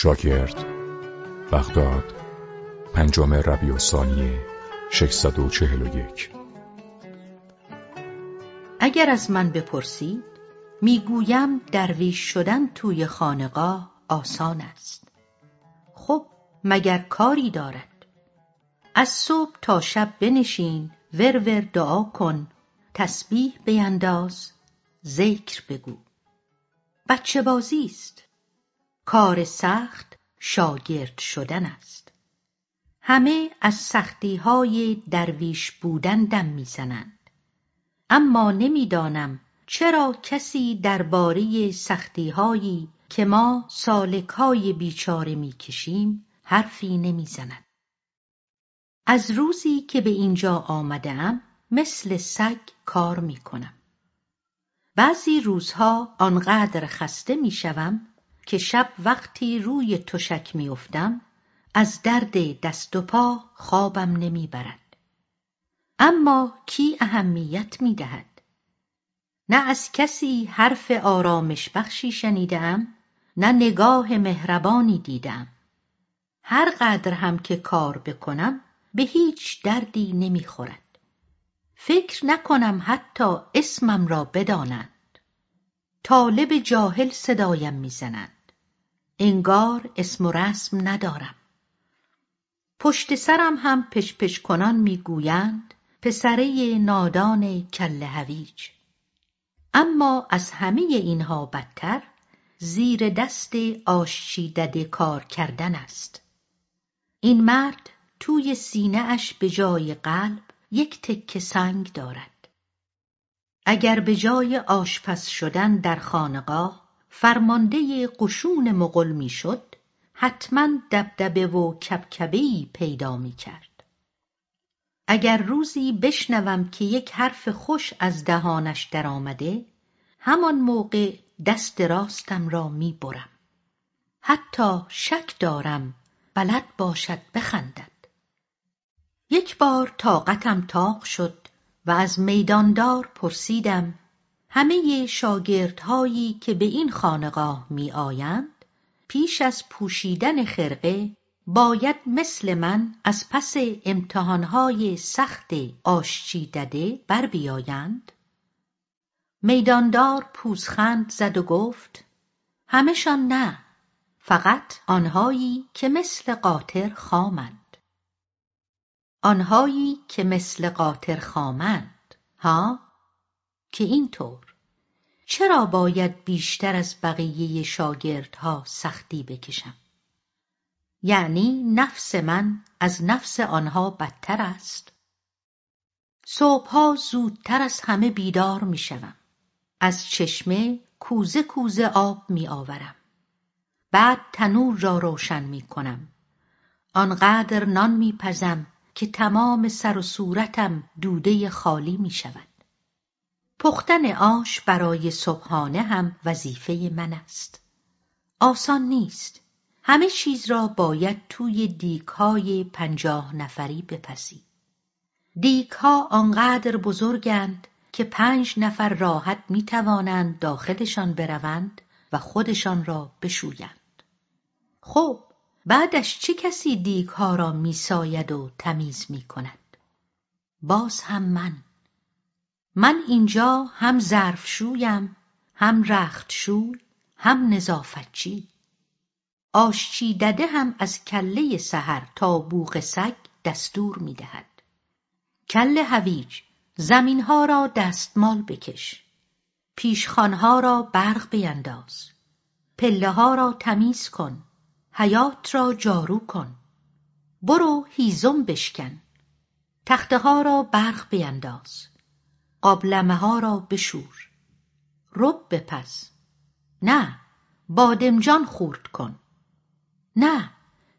شاگرد بغداد پنجم ربیع الثانی 641 اگر از من بپرسید می‌گویم درویش شدن توی خانقاه آسان است. خب مگر کاری دارد؟ از صبح تا شب بنشین ور ور دعا کن تسبیح بینداز ذکر بگو. بچه بازی است. کار سخت شاگرد شدن است. همه از سختی های درویش بودن دم می‌زنند. اما نمی‌دانم چرا کسی درباره سختی هایی که ما سالک های بیچاره می‌کشیم حرفی نمی‌زند. از روزی که به اینجا آمدم مثل سگ کار می‌کنم. بعضی روزها آنقدر خسته می‌شوم که شب وقتی روی تشک میافتم از درد دست و پا خوابم نمی‌برد. اما کی اهمیت می‌دهد؟ نه از کسی حرف آرامش بخشی شنیدم نه نگاه مهربانی دیدم هر قدر هم که کار بکنم به هیچ دردی نمی‌خورد. فکر نکنم حتی اسمم را بدانند. طالب جاهل صدایم می‌زنند انگار اسم و رسم ندارم. پشت سرم هم پشپش کنان می‌گویند پسره نادان کله هویج. اما از همه اینها بدتر زیر دست آشچی دده کار کردن است. این مرد توی سینه اش به جای قلب یک تکه سنگ دارد. اگر به جای آشپز شدن در خانقاه فرمانده قشون مغل می‌شد حتما دبدبه و کبکبهای پیدا می‌کرد. اگر روزی بشنوم که یک حرف خوش از دهانش درآمده همان موقع دست راستم را می‌برم. حتی شک دارم بلد باشد بخندد. یک بار طاقتم تاق شد و از میداندار پرسیدم همه شاگردهایی که به این خانقاه میآیند پیش از پوشیدن خرقه باید مثل من از پس امتحانهای سخت آشچی دده بر بیایند؟ میداندار پوزخند زد و گفت همشان نه فقط آنهایی که مثل قاطر خامند. آنهایی که مثل قاطر خامند ها؟ که اینطور. چرا باید بیشتر از بقیه شاگردها سختی بکشم؟ یعنی نفس من از نفس آنها بدتر است. صبحها زودتر از همه بیدار می‌شوم. از چشمه کوزه کوزه آب میآورم. بعد تنور را روشن می‌کنم. آنقدر نان میپزم که تمام سر و صورتم دوده خالی می‌شود. پختن آش برای صبحانه هم وظیفه من است. آسان نیست. همه چیز را باید توی دیگهای پنجاه نفری بپسی دیگها آنقدر بزرگند که پنج نفر راحت می‌توانند داخلشان بروند و خودشان را بشویند. خب بعدش چه کسی دیگها را میساید و تمیز می‌کند؟ باز هم من. من اینجا هم ظرفشویم هم رختشوی هم نظافتچی آشچی دده هم از کله سحر تا بوق سگ دستور می‌دهد. کله هویج زمینها را دستمال بکش. پیشخانها را برق بینداز. پله ها را تمیز کن. حیات را جارو کن. برو هیزم بشکن. تخته ها را برق بینداز. قابلمه ها را بشور رب بپز نه بادمجان خورد کن. نه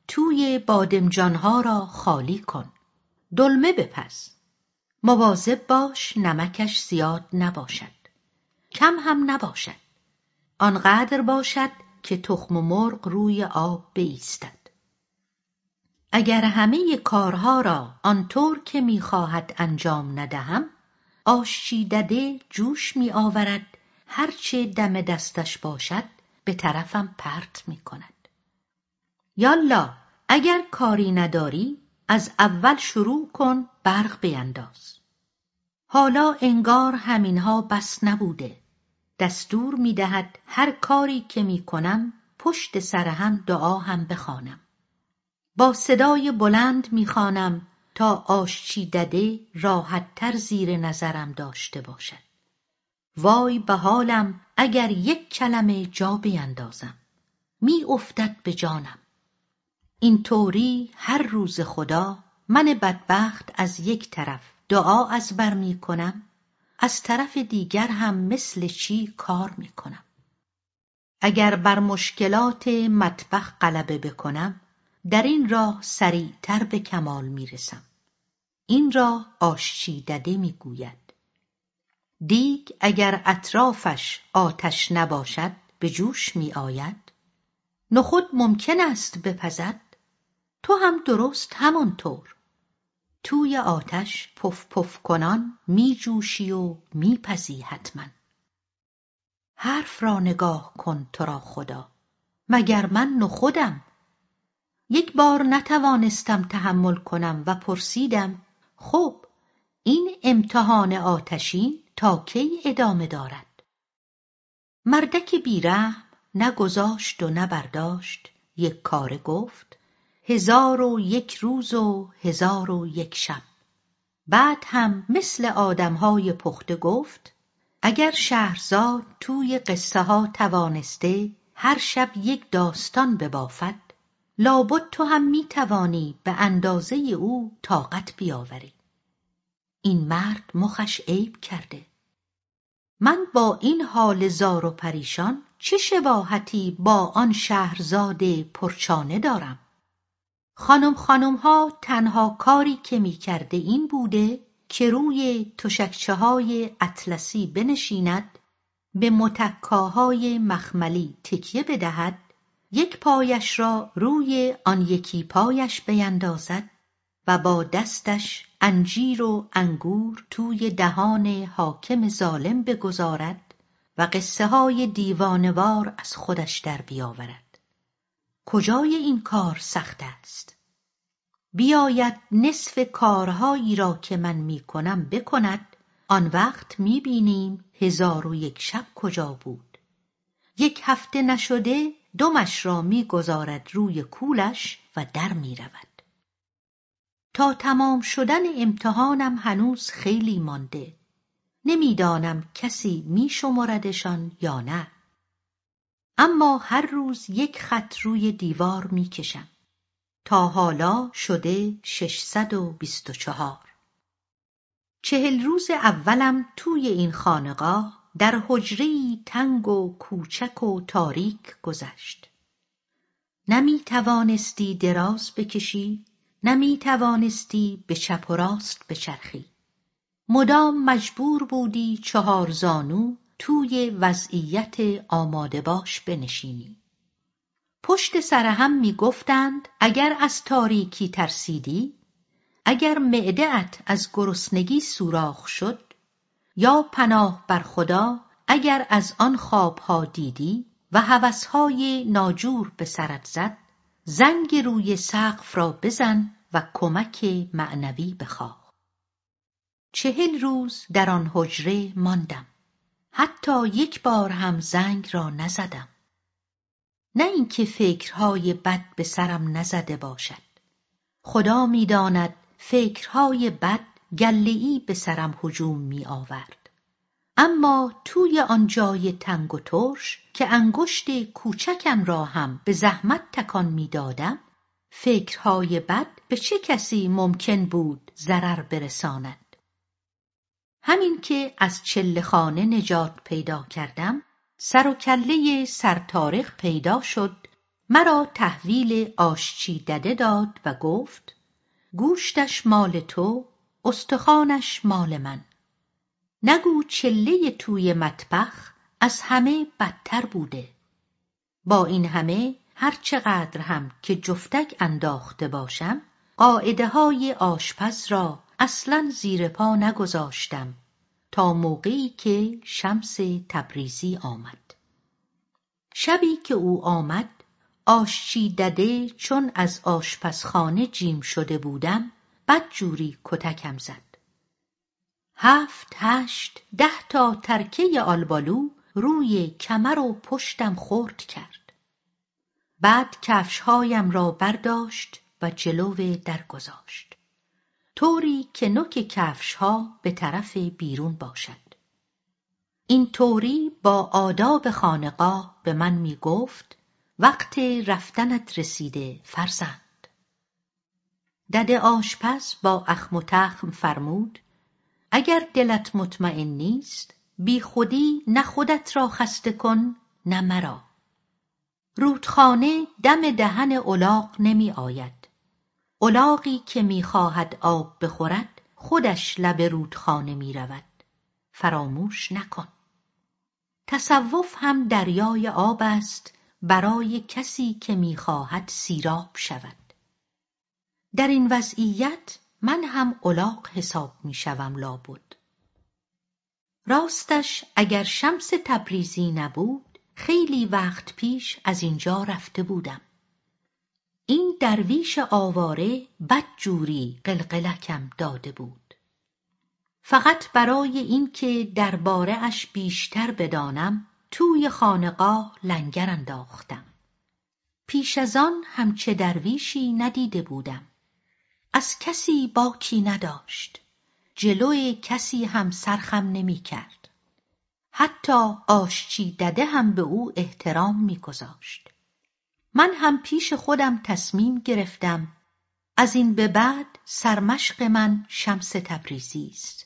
توی بادمجانها را خالی کن. دلمه بپز مواظب باش نمکش زیاد نباشد. کم هم نباشد. آنقدر باشد که تخم مرغ روی آب بایستد اگر همه کارها را آنطور که می‌خواهد انجام ندهم آشچی دده جوش میآورد هرچه دم دستش باشد به طرفم پرت می‌کند یالا اگر کاری نداری از اول شروع کن برق بینداز. حالا انگار همینها بس نبوده. دستور می‌دهد هر کاری که می‌کنم پشت سر هم دعا هم بخوانم. با صدای بلند می‌خوانم تا دده راحتتر زیر نظرم داشته باشد. وای به حالم اگر یک کلمه جا بیندازم. می افتد به جانم. این طوری هر روز خدا من بدبخت از یک طرف دعا از بر می کنم از طرف دیگر هم مثل چی کار می کنم. اگر بر مشکلات مطبخ غلبه بکنم در این راه سریعتر به کمال می رسم. این را آشچی دده می گوید دیگ اگر اطرافش آتش نباشد به جوش می آید نخود ممکن است بپزد. تو هم درست همانطور. توی آتش پف پف کنان می جوشی و می پزی حتما. حرف را نگاه کن تو را خدا. مگر من نخودم؟ یک بار نتوانستم تحمل کنم و پرسیدم خب این امتحان آتشین تا کی ادامه دارد؟ مردک بیرحم نه گذاشت و نه برداشت یک کاره گفت هزار و یک روز و هزار و یک شب. بعد هم مثل آدمهای پخته گفت اگر شهرزاد توی قصه ها توانسته هر شب یک داستان ببافد لابد تو هم می توانی به اندازه او طاقت بیاوری. این مرد مخش عیب کرده. من با این حال زار و پریشان چه شباهتی با آن شهرزاد پرچانه دارم؟ خانم خانم ها تنها کاری که می کرده این بوده که روی تشکچه های اطلسی بنشیند به متکاهای مخملی تکیه بدهد یک پایش را روی آن یکی پایش بیندازد و با دستش انجیر و انگور توی دهان حاکم ظالم بگذارد و قصه های دیوانوار از خودش در بیاورد. کجای این کار سخت است؟ بیاید نصف کارهایی را که من می کنم بکند. آن وقت می بینیم هزار و یک شب کجا بود. یک هفته نشده دمش را می‌گذارد روی کولش و در می‌رود. تا تمام شدن امتحانم هنوز خیلی مانده. نمی‌دانم کسی میشمردشان یا نه. اما هر روز یک خط روی دیوار می‌کشم. تا حالا شده ششصد و بیست و چهار. چهل روز اولم توی این خانقاه در حجری تنگ و کوچک و تاریک گذشت. نمی توانستی دراز بکشی نمی توانستی به چپ و راست بچرخی. مدام مجبور بودی چهار زانو توی وضعیت آماده باش بنشینی. پشت سر هم می گفتند اگر از تاریکی ترسیدی اگر معدهت از گرسنگی سوراخ شد یا پناه بر خدا اگر از آن خوابها دیدی و هوسهای ناجور به سرت زد زنگ روی سقف را بزن و کمک معنوی بخواه. چهل روز در آن حجره ماندم. حتی یک بار هم زنگ را نزدم. نه اینکه فکرهای بد به سرم نزده باشد. خدا می‌داند فکرهای بد گلهای به سرم هجوم می آورد. اما توی آن جای تنگ و ترش که انگشت کوچکم را هم به زحمت تکان می دادم فکرهای بد به چه کسی ممکن بود ضرر برساند همین که از چله خانه نجات پیدا کردم سر و کله سرتارخ پیدا شد مرا تحویل آشچی دده داد و گفت گوشتش مال تو استخوانش مال من. نگو چله توی مطبخ از همه بدتر بوده. با این همه هر چقدر هم که جفتک انداخته باشم قاعده های آشپز را اصلا زیر پا نگذاشتم تا موقعی که شمس تبریزی آمد. شبی که او آمد آشچی دده چون از آشپزخانه جیم شده بودم بدجوری کتکم زد. هفت هشت ده تا ترکه آلبالو روی کمر و پشتم خرد کرد. بعد کفشهایم را برداشت و جلو در گذاشت طوری که نوک کفشها به طرف بیرون باشد. این طوری با آداب خانقاه به من می گفت وقت رفتنت رسیده فرزند. دده آشپز با اخم و تخم فرمود اگر دلت مطمئن نیست بی خودی نه خودت را خسته کن نه مرا. رودخانه دم دهن الاغ نمی آید. الاغی که می‌خواهد آب بخورد خودش لب رودخانه می رود. فراموش نکن. تصوف هم دریای آب است برای کسی که می‌خواهد سیراب شود. در این وضعیت من هم الاغ حساب می‌شوم لابد. راستش اگر شمس تبریزی نبود خیلی وقت پیش از اینجا رفته بودم. این درویش آواره بدجوری قلقلکم داده بود. فقط برای اینکه درباره اش بیشتر بدانم توی خانقاه لنگر انداختم. پیش از آن همچه درویشی ندیده بودم. از کسی باکی نداشت جلوی کسی هم سرخم نمی کرد. حتی آشچی دده هم به او احترام میگذاشت. من هم پیش خودم تصمیم گرفتم از این به بعد سرمشق من شمس تبریزی است.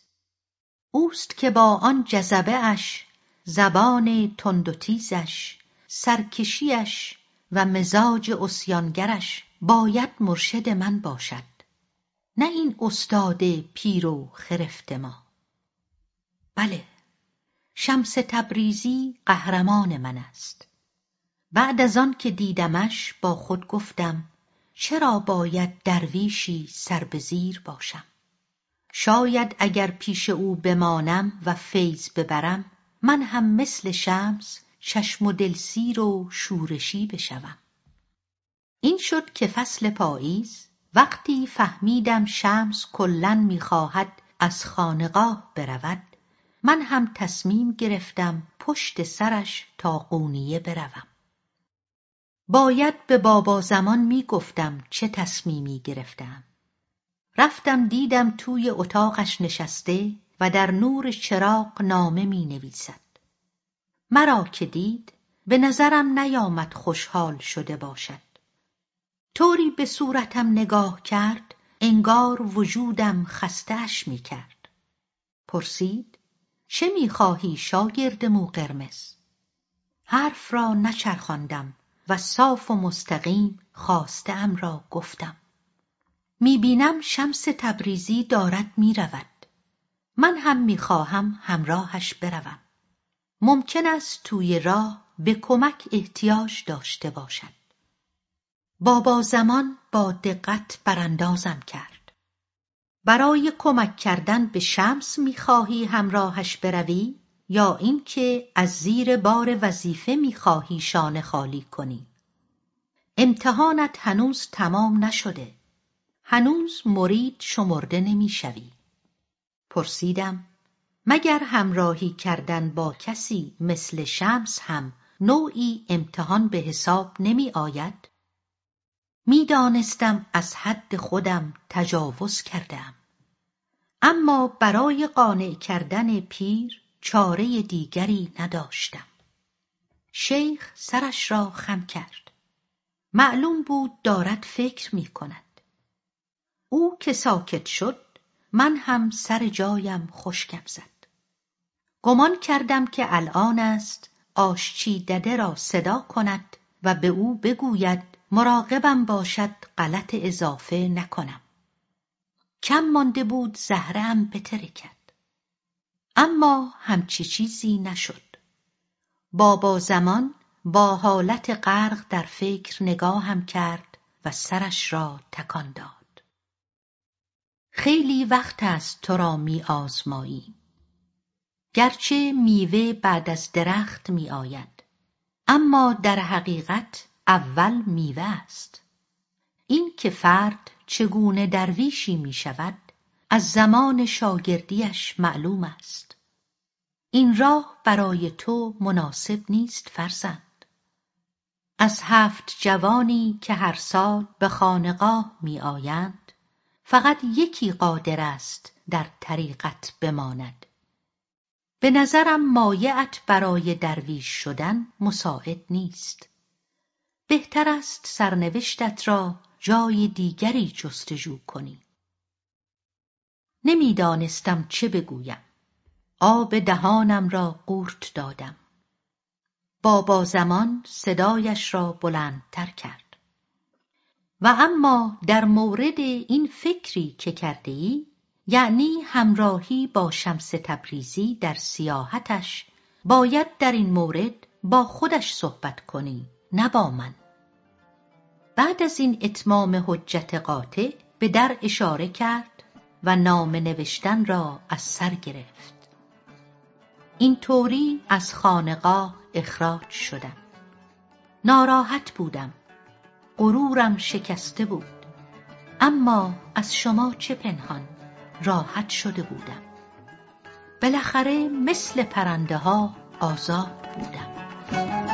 اوست که با آن جذبه اش، زبان تند و تیزش، سرکشیش و مزاج اسیانگرش باید مرشد من باشد. نه این استاد پیر و خرفت ما. بله شمس تبریزی قهرمان من است. بعد از آن که دیدمش با خود گفتم چرا باید درویشی سر به زیر باشم؟ شاید اگر پیش او بمانم و فیض ببرم من هم مثل شمس چشم و دلسیر و شورشی بشوم. این شد که فصل پاییز وقتی فهمیدم شمس کلا می‌خواهد از خانقاه برود من هم تصمیم گرفتم پشت سرش تا قونیه بروم باید به بابا زمان می‌گفتم چه تصمیمی گرفتم رفتم دیدم توی اتاقش نشسته و در نور چراغ نامه می نویسد. مرا که دید به نظرم نیامد خوشحال شده باشد. طوری به صورتم نگاه کرد انگار وجودم خستهاش می کرد. پرسید چه می‌خواهی شاگرد مو قرمز؟ حرف را نچرخاندم و صاف و مستقیم ام را گفتم. می‌بینم شمس تبریزی دارد می‌رود. من هم می‌خواهم همراهش بروم. ممکن است توی راه به کمک احتیاج داشته باشد. بابا زمان با دقت براندازم کرد. برای کمک کردن به شمس می‌خواهی همراهش بروی یا اینکه از زیر بار وظیفه می‌خواهی شانه خالی کنی؟ امتحانت هنوز تمام نشده. هنوز مرید شمرده نمی‌شوی. پرسیدم مگر همراهی کردن با کسی مثل شمس هم نوعی امتحان به حساب نمی آید؟ می‌دانستم از حد خودم تجاوز کردم. اما برای قانع کردن پیر چاره دیگری نداشتم. شیخ سرش را خم کرد. معلوم بود دارد فکر می کند او که ساکت شد من هم سر جایم خشکم زد. گمان کردم که الان است آشچی دده را صدا کند و به او بگوید مراقبم باشد غلط اضافه نکنم. کم مانده بود زهرم بترکد اما همچی چیزی نشد. بابا زمان با حالت غرق در فکر نگاهم کرد و سرش را تکان داد. خیلی وقت است تو را می آزمایی گرچه میوه بعد از درخت می آید. اما در حقیقت اول میوه است. این که فرد چگونه درویشی می شود از زمان شاگردیش معلوم است. این راه برای تو مناسب نیست فرزند. از هفت جوانی که هر سال به خانقاه می آیند فقط یکی قادر است در طریقت بماند. به نظرم مایعت برای درویش شدن مساعد نیست. بهتر است سرنوشتت را جای دیگری جستجو کنی. نمی‌دانستم چه بگویم. آب دهانم را قورت دادم. بابا زمان صدایش را بلندتر کرد. و اما در مورد این فکری که کرده ای یعنی همراهی با شمس تبریزی در سیاحتش باید در این مورد با خودش صحبت کنی نه با من. بعد از این اتمام حجت قاطع به در اشاره کرد و نام نوشتن را از سر گرفت. این طوری از خانقاه اخراج شدم. ناراحت بودم. غرورم شکسته بود. اما از شما چه پنهان؟ راحت شده بودم. بالاخره مثل پرنده ها آزاد بودم.